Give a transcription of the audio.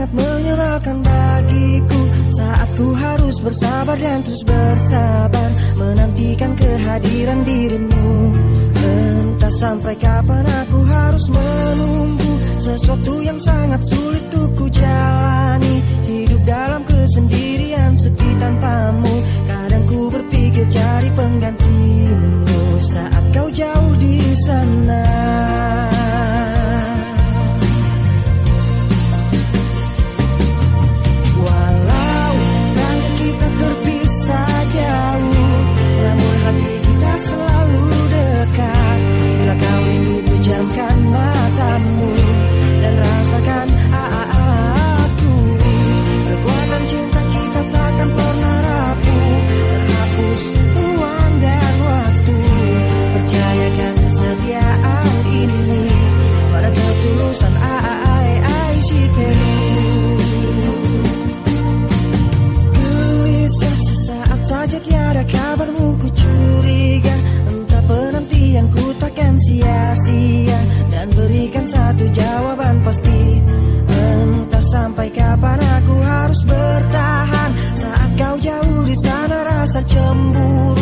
sangat menyenangkan bagiku. Saat ku harus bersabar dan terus bersabar Menantikan kehadiran dirimu. Entah sampai kapan aku harus menunggu Sesuatu yang sangat sulit Jika kabarmu ku curiga Entah penantian ku takkan sia-sia. Dan berikan satu jawaban pasti Entah sampai kapan aku harus bertahan. Saat kau jauh di sana rasa cemburu